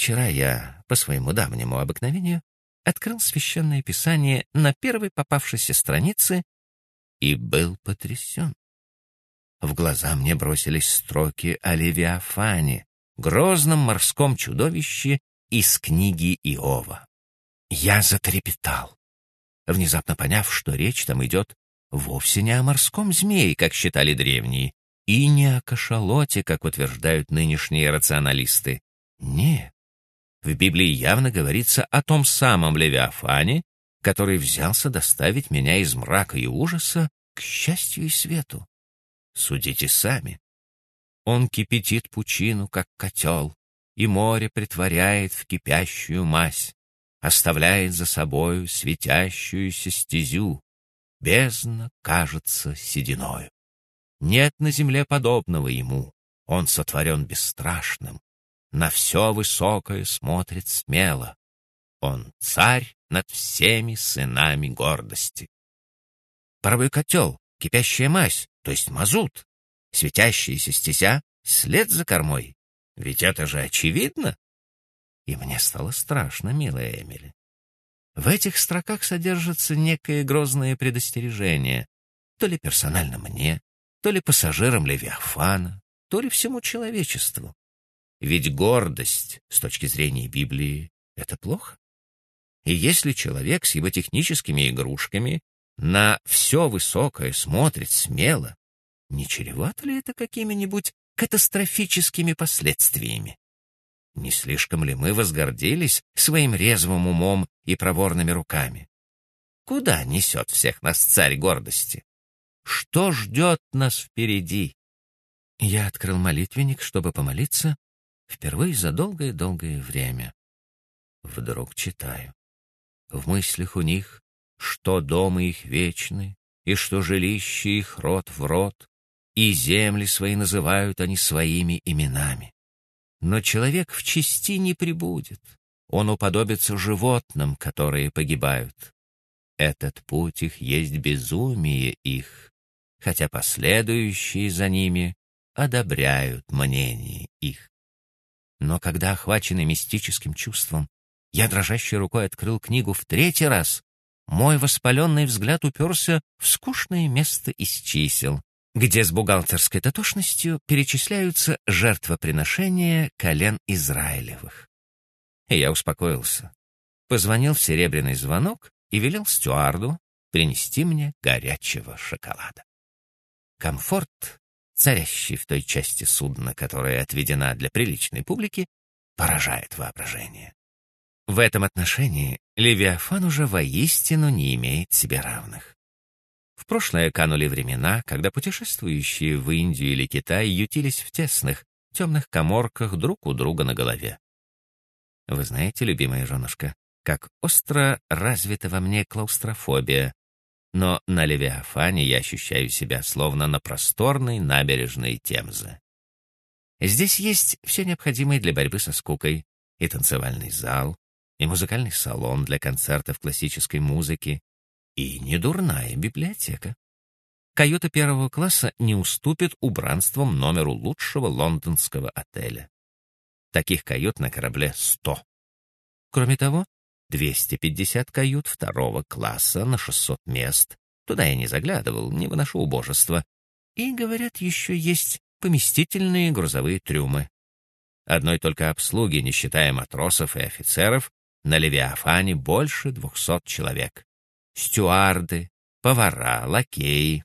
Вчера я, по своему давнему обыкновению, открыл священное писание на первой попавшейся странице и был потрясен. В глаза мне бросились строки о Левиафане, грозном морском чудовище из книги Иова. Я затрепетал, внезапно поняв, что речь там идет вовсе не о морском змее, как считали древние, и не о кашалоте, как утверждают нынешние рационалисты. Нет, в Библии явно говорится о том самом Левиафане, который взялся доставить меня из мрака и ужаса к счастью и свету. Судите сами. Он кипятит пучину, как котел, и море притворяет в кипящую мазь, оставляет за собою светящуюся стезю. Бездна кажется сединою. Нет на земле подобного ему. Он сотворен бесстрашным, на все высокое смотрит смело. Он царь над всеми сынами гордости. Паровой котел, кипящая мазь, то есть мазут, светящаяся стезя, след за кормой. Ведь это же очевидно. И мне стало страшно, милая Эмили. В этих строках содержится некое грозное предостережение, то ли персонально мне, то ли пассажирам Левиафана, то ли всему человечеству. Ведь гордость, с точки зрения Библии, это плохо. И если человек с его техническими игрушками на все высокое смотрит смело, не чревато ли это какими-нибудь катастрофическими последствиями? Не слишком ли мы возгордились своим резвым умом и проворными руками? Куда несет всех нас царь гордости? Что ждет нас впереди? Я открыл молитвенник, чтобы помолиться, Впервые за долгое-долгое время. Вдруг читаю. В мыслях у них, что дома их вечны, и что жилище их род в род, и земли свои называют они своими именами. Но человек в чести не прибудет, он уподобится животным, которые погибают. Этот путь их есть безумие их, хотя последующие за ними одобряют мнение их. Но когда, охваченный мистическим чувством, я дрожащей рукой открыл книгу в третий раз, мой воспаленный взгляд уперся в скучное место из чисел, где с бухгалтерской дотошностью перечисляются жертвоприношения колен Израилевых. И я успокоился. Позвонил в серебряный звонок и велел стюарду принести мне горячего шоколада. Комфорт царящий в той части судна, которая отведена для приличной публики, поражает воображение. В этом отношении Левиафан уже воистину не имеет себе равных. В прошлое канули времена, когда путешествующие в Индию или Китай ютились в тесных, темных коморках друг у друга на голове. Вы знаете, любимая женушка, как остро развита во мне клаустрофобия, но на Левиафане я ощущаю себя словно на просторной набережной Темзы. Здесь есть все необходимое для борьбы со скукой, и танцевальный зал, и музыкальный салон для концертов классической музыки, и недурная библиотека. Каюта первого класса не уступит убранством номеру лучшего лондонского отеля. Таких кают на корабле сто. Кроме того, 250 кают второго класса на 600 мест. Туда я не заглядывал, не выношу убожества. И, говорят, еще есть поместительные грузовые трюмы. Одной только обслуги, не считая матросов и офицеров, на Левиафане больше двухсот человек. Стюарды, повара, лакеи,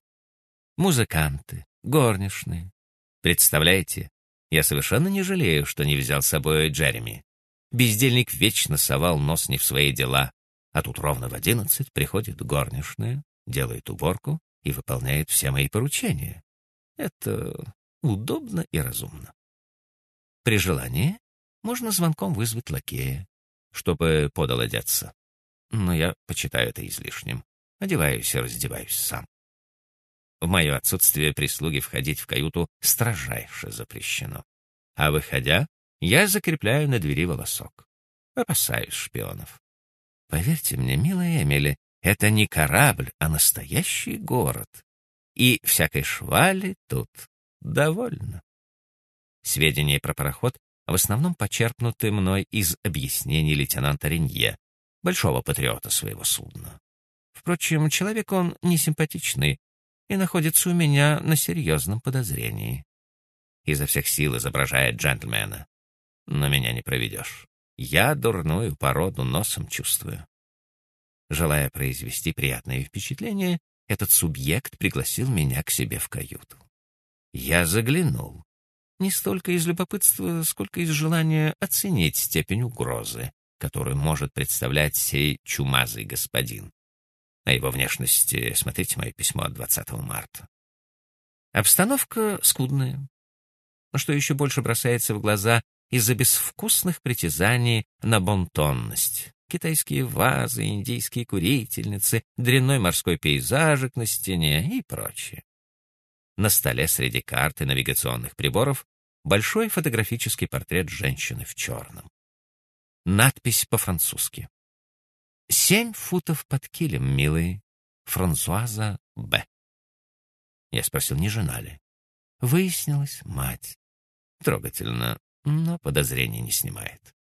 музыканты, горничные. Представляете, я совершенно не жалею, что не взял с собой Джереми. Бездельник вечно совал нос не в свои дела, а тут ровно в одиннадцать приходит горничная, делает уборку и выполняет все мои поручения. Это удобно и разумно. При желании можно звонком вызвать лакея, чтобы подал одеться. Но я почитаю это излишним. Одеваюсь и раздеваюсь сам. В мое отсутствие прислуги входить в каюту строжайше запрещено. А выходя, я закрепляю на двери волосок. Опасаюсь шпионов. Поверьте мне, милая Эмили, это не корабль, а настоящий город. И всякой швали тут довольно. Сведения про пароход в основном почерпнуты мной из объяснений лейтенанта Ренье, большого патриота своего судна. Впрочем, человек он несимпатичный и находится у меня на серьезном подозрении. Изо всех сил изображает джентльмена. Но меня не проведешь. Я дурную породу носом чувствую. Желая произвести приятное впечатление, этот субъект пригласил меня к себе в каюту. Я заглянул. Не столько из любопытства, сколько из желания оценить степень угрозы, которую может представлять сей чумазый господин. На его внешности смотрите мое письмо от 20 марта. Обстановка скудная. Но что еще больше бросается в глаза из-за безвкусных притязаний на бонтонность. Китайские вазы, индийские курительницы, дрянной морской пейзажик на стене и прочее. На столе среди карт и навигационных приборов большой фотографический портрет женщины в черном. Надпись по-французски. «Семь футов под килем, милый. Франсуаза Б». Я спросил, не жена ли. Выяснилось, мать. Трогательно, но подозрений не снимает.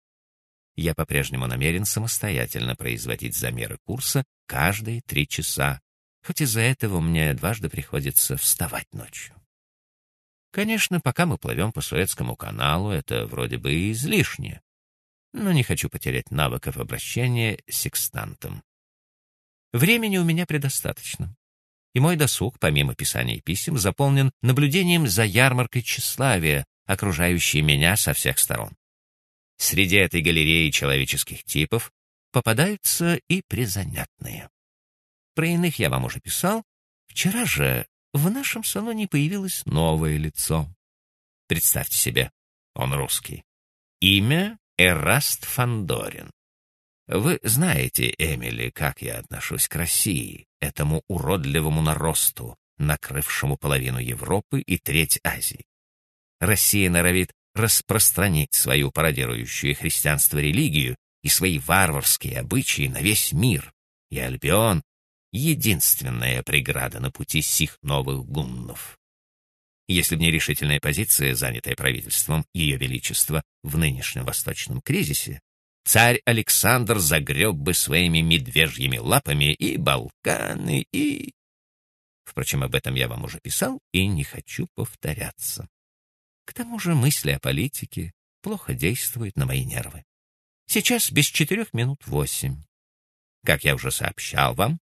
Я по-прежнему намерен самостоятельно производить замеры курса каждые три часа, хоть из-за этого мне дважды приходится вставать ночью. Конечно, пока мы плывем по Суэцкому каналу, это вроде бы и излишне, но не хочу потерять навыков обращения с секстантом. Времени у меня предостаточно, и мой досуг, помимо писания писем, заполнен наблюдением за ярмаркой тщеславия, окружающей меня со всех сторон. Среди этой галереи человеческих типов попадаются и призанятные. Про иных я вам уже писал. Вчера же в нашем салоне появилось новое лицо. Представьте себе, он русский. Имя Эраст Фандорин. Вы знаете, Эмили, как я отношусь к России, этому уродливому наросту, накрывшему половину Европы и треть Азии. Россия норовит распространить свою пародирующую христианство религию и свои варварские обычаи на весь мир, и Альбион единственная преграда на пути сих новых гуннов. Если бы не решительная позиция, занятая правительством Ее Величества в нынешнем восточном кризисе, царь Александр загреб бы своими медвежьими лапами и Балканы, и... Впрочем, об этом я вам уже писал и не хочу повторяться. К тому же мысли о политике плохо действуют на мои нервы. Сейчас без четырех минут восемь. Как я уже сообщал вам,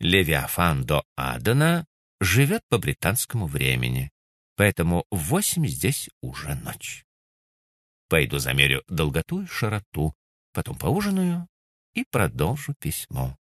Левиафан до Адена живет по британскому времени, поэтому в восемь здесь уже ночь. Пойду замерю долготу и широту, потом поужинаю и продолжу письмо.